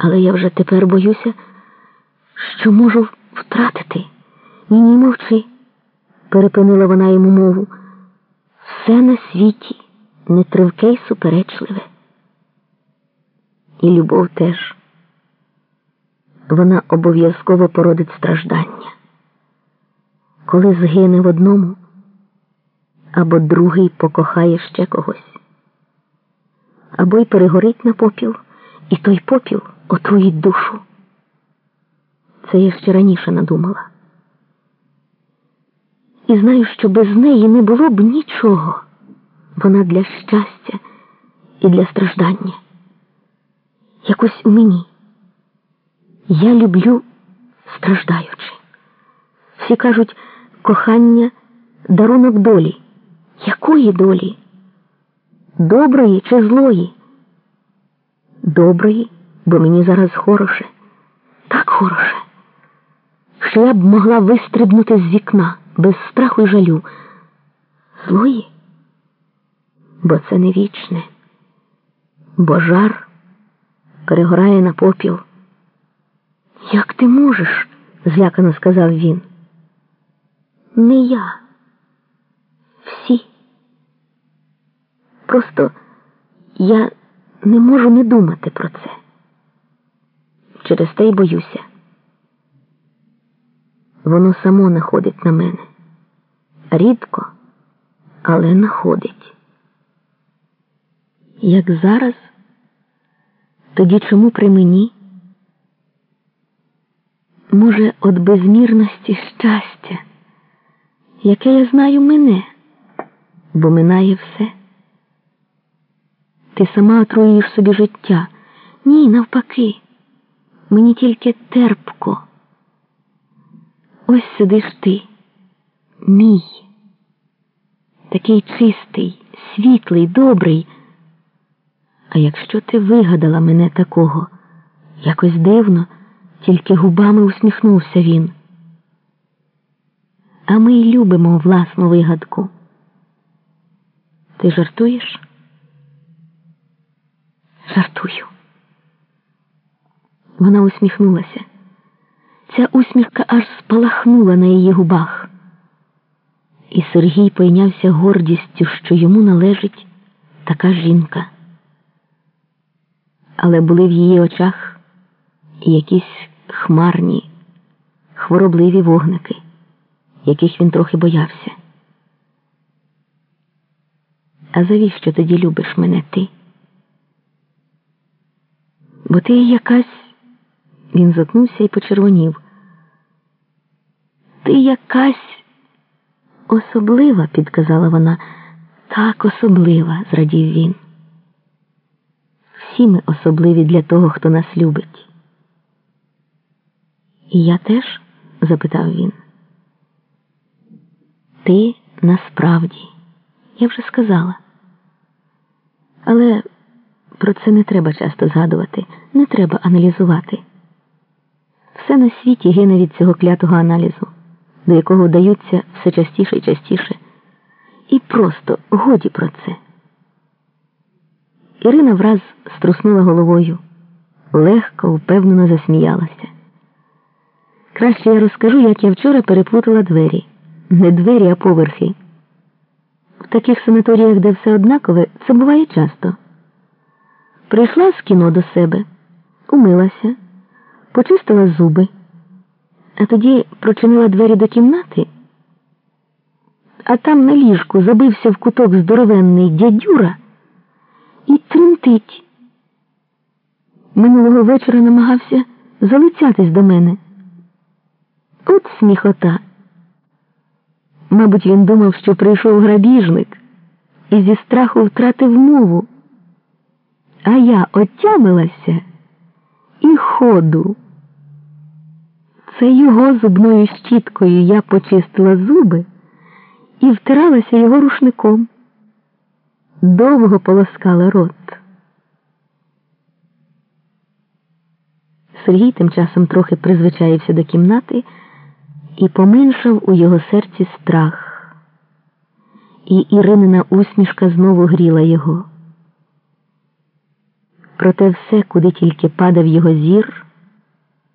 Але я вже тепер боюся, що можу втратити. Ні, ні, мовчи, перепинила вона йому мову. Все на світі нетривке й суперечливе. І любов теж. Вона обов'язково породить страждання. Коли згине в одному, або другий покохає ще когось, або й перегорить на попіл, і той попіл отруїть душу. Це я ще раніше надумала. І знаю, що без неї не було б нічого. Вона для щастя і для страждання. Якось у мені. Я люблю страждаючи. Всі кажуть, кохання дарунок долі. Якої долі? Доброї чи злої? Доброї, бо мені зараз хороше, так хороше, що я б могла вистрибнути з вікна без страху й жалю. Злої, бо це не вічне, бо жар перегорає на попіл. Як ти можеш? злякано сказав він. Не я. Всі. Просто я не можу не думати про це. Через те й боюся. Воно само находить на мене. Рідко, але находить. Як зараз, тоді чому при мені? Може, от безмірності щастя, яке я знаю мене, бо минає все. Ти сама отруюєш собі життя. Ні, навпаки, мені тільки терпко. Ось сидиш ти, мій, такий чистий, світлий, добрий. А якщо ти вигадала мене такого, якось дивно, тільки губами усміхнувся він. А ми й любимо власну вигадку. Ти жартуєш? Жартую. Вона усміхнулася. Ця усмішка аж спалахнула на її губах. І Сергій пойнявся гордістю, що йому належить така жінка. Але були в її очах якісь хмарні, хворобливі вогники, яких він трохи боявся. А завіщо тоді любиш мене ти? Бо ти якась. Він заткнувся і почервонів. Ти якась особлива, підказала вона. Так особлива, зрадів він. Всі ми особливі для того, хто нас любить. І я теж? запитав він. Ти насправді, я вже сказала. Але про це не треба часто згадувати, не треба аналізувати. Все на світі гине від цього клятого аналізу, до якого вдаються все частіше і частіше. І просто годі про це. Ірина враз струснула головою, легко, впевнено засміялася. Краще я розкажу, як я вчора переплутала двері. Не двері, а поверхи. В таких санаторіях, де все однакове, це буває часто. Прийшла з кіно до себе, умилася, почистила зуби, а тоді прочинила двері до кімнати, а там на ліжку забився в куток здоровенний дядюра і тремтить. Минулого вечора намагався залицятись до мене. От сміхота. Мабуть, він думав, що прийшов грабіжник і зі страху втратив мову. А я отямилася і ходу. Це його зубною щіткою я почистила зуби і втиралася його рушником. Довго полоскала рот. Сергій тим часом трохи призвичаївся до кімнати і поменшав у його серці страх. І Іринина усмішка знову гріла його. Проте все, куди тільки падав його зір,